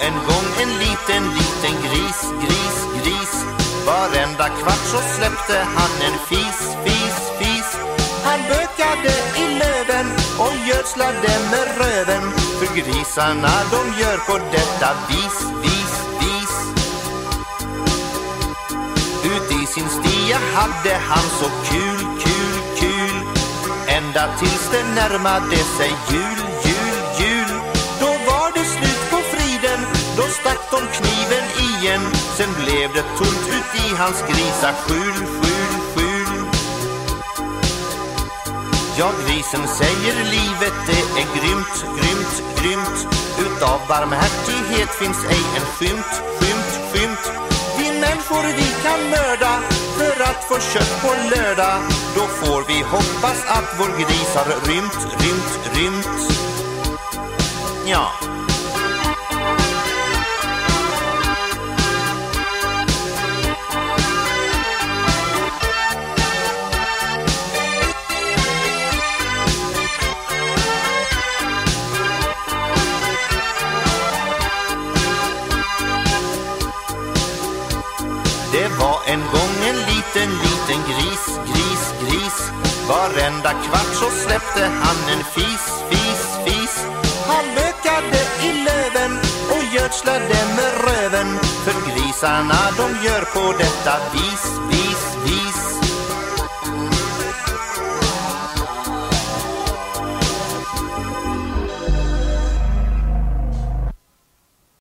en gång en liten, liten gris, gris, gris. Varenda kvart så släppte han en fis, fis, fis. Han bökade i löven och gödslade med röven. För grisarna de gör på detta vis, vis, vis. Ut i sin stia hade han så kul, kul, kul. Ända tills det närmade sig jul, jul, jul Då stack kniven igen. Sen blev det tomt ut i hans grisa. Skjul, skjul, skjul. Ja, grisen säger livet det är grymt, grymt, grymt. Utav barmhärtighet finns ej en skymt, skymt, skymt. Vi människor vi kan mörda för att få kött på lördag. Då får vi hoppas att vår gris har rymt, rymt, rymt. Ja. En gris, gris, gris. Varenda kvart så släppte han en fis, fis, fis. Han bökade i löven och gödslade med röven. För grisarna de gör på detta vis, vis, vis.